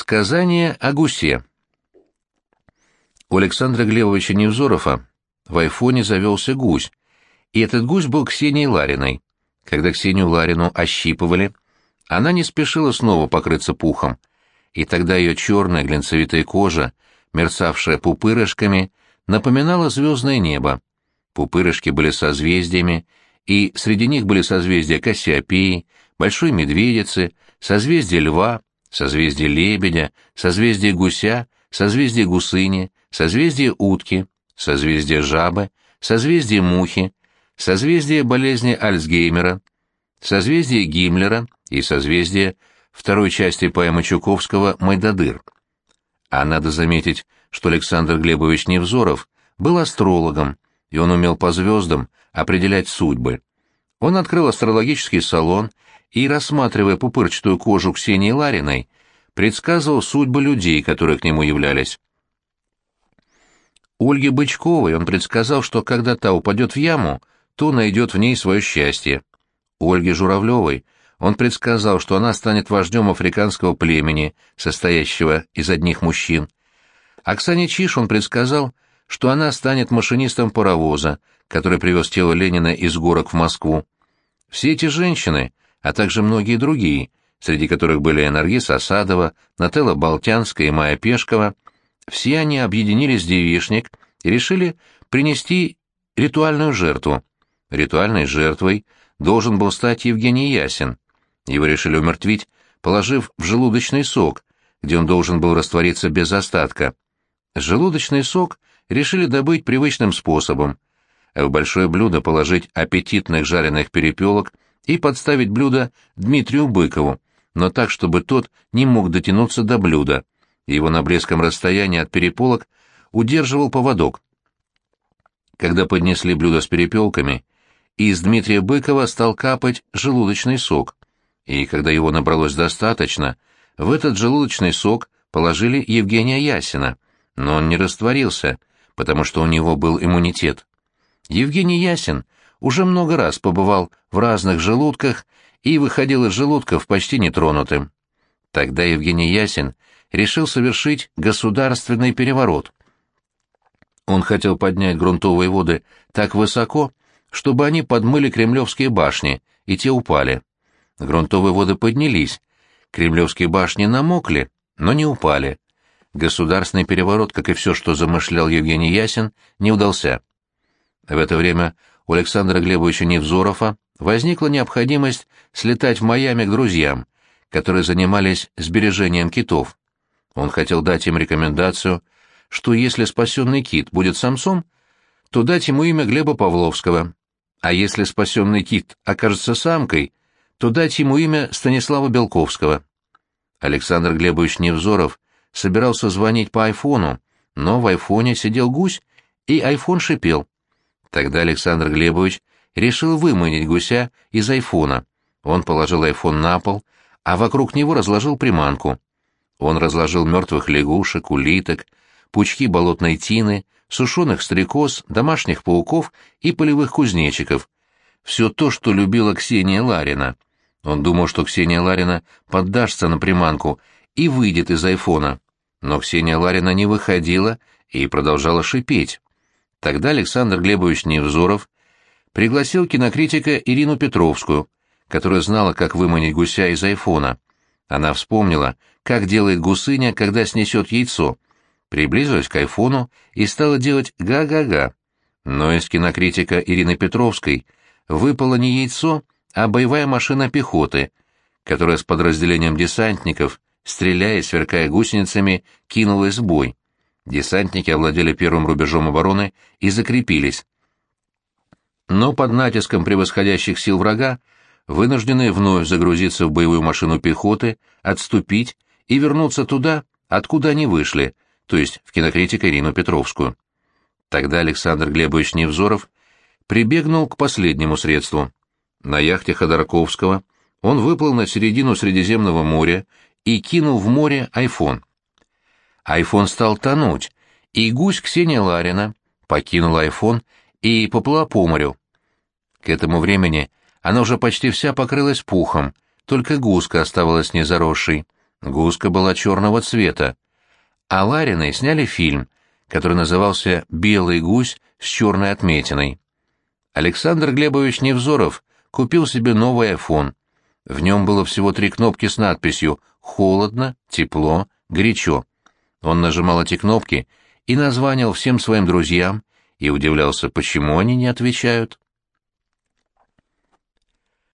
Сказание о гусе. У Александра Глебовича Невзорова в айфоне завелся гусь, и этот гусь был Ксенией Лариной. Когда Ксению Ларину ощипывали, она не спешила снова покрыться пухом, и тогда ее черная глинцевитая кожа, мерцавшая пупырышками, напоминала звездное небо. Пупырышки были созвездиями, и среди них были созвездия Кассиопеи, Большой Медведицы, созвездие Льва, созвездие Лебедя, созвездие Гуся, созвездие Гусыни, созвездие Утки, созвездие Жабы, созвездие Мухи, созвездие болезни Альцгеймера, созвездие Гиммлера и созвездие второй части поэмы Чуковского «Майдадыр». А надо заметить, что Александр Глебович Невзоров был астрологом, и он умел по звездам определять судьбы. Он открыл астрологический салон и, рассматривая пупырчатую кожу Ксении Лариной, предсказывал судьбы людей, которые к нему являлись. Ольге Бычковой он предсказал, что когда та упадет в яму, то найдет в ней свое счастье. Ольге Журавлевой он предсказал, что она станет вождем африканского племени, состоящего из одних мужчин. Оксане Чиш он предсказал, что она станет машинистом паровоза, который привез тело Ленина из горок в Москву. Все эти женщины а также многие другие, среди которых были Энергис Осадова, Нателла Болтянская и Майя Пешкова, все они объединились в девишник и решили принести ритуальную жертву. Ритуальной жертвой должен был стать Евгений Ясин. Его решили умертвить, положив в желудочный сок, где он должен был раствориться без остатка. Желудочный сок решили добыть привычным способом. В большое блюдо положить аппетитных жареных перепелок – и подставить блюдо Дмитрию Быкову, но так, чтобы тот не мог дотянуться до блюда. Его на близком расстоянии от переполок удерживал поводок. Когда поднесли блюдо с перепелками, из Дмитрия Быкова стал капать желудочный сок, и когда его набралось достаточно, в этот желудочный сок положили Евгения Ясина, но он не растворился, потому что у него был иммунитет. Евгений Ясин — уже много раз побывал в разных желудках и выходил из желудков почти нетронутым. Тогда Евгений Ясин решил совершить государственный переворот. Он хотел поднять грунтовые воды так высоко, чтобы они подмыли кремлевские башни, и те упали. Грунтовые воды поднялись, кремлевские башни намокли, но не упали. Государственный переворот, как и все, что замышлял Евгений Ясин, не удался. В это время у Александра Глебовича Невзорова возникла необходимость слетать в Майами к друзьям, которые занимались сбережением китов. Он хотел дать им рекомендацию, что если спасенный кит будет самцом, то дать ему имя Глеба Павловского, а если спасенный кит окажется самкой, то дать ему имя Станислава Белковского. Александр Глебович Невзоров собирался звонить по айфону, но в айфоне сидел гусь, и айфон шипел. Тогда Александр Глебович решил выманить гуся из айфона. Он положил айфон на пол, а вокруг него разложил приманку. Он разложил мертвых лягушек, улиток, пучки болотной тины, сушеных стрекоз, домашних пауков и полевых кузнечиков. Все то, что любила Ксения Ларина. Он думал, что Ксения Ларина поддастся на приманку и выйдет из айфона. Но Ксения Ларина не выходила и продолжала шипеть. Тогда Александр Глебович Невзоров пригласил кинокритика Ирину Петровскую, которая знала, как выманить гуся из айфона. Она вспомнила, как делает гусыня, когда снесет яйцо, приблизилась к айфону и стала делать га-га-га. Но из кинокритика Ирины Петровской выпало не яйцо, а боевая машина пехоты, которая с подразделением десантников, стреляя и сверкая гусеницами, кинулась в бой. Десантники овладели первым рубежом обороны и закрепились. Но под натиском превосходящих сил врага вынуждены вновь загрузиться в боевую машину пехоты, отступить и вернуться туда, откуда они вышли, то есть в кинокритика Ирину Петровскую. Тогда Александр Глебович Невзоров прибегнул к последнему средству. На яхте Ходорковского он выплыл на середину Средиземного моря и кинул в море айфон. Айфон стал тонуть, и гусь Ксения Ларина покинула айфон и поплыла по морю. К этому времени она уже почти вся покрылась пухом, только гуска оставалась незаросшей. Гуска была черного цвета. А Лариной сняли фильм, который назывался «Белый гусь с черной отметиной». Александр Глебович Невзоров купил себе новый айфон. В нем было всего три кнопки с надписью «Холодно», «Тепло», «Горячо». Он нажимал эти кнопки и названивал всем своим друзьям и удивлялся, почему они не отвечают.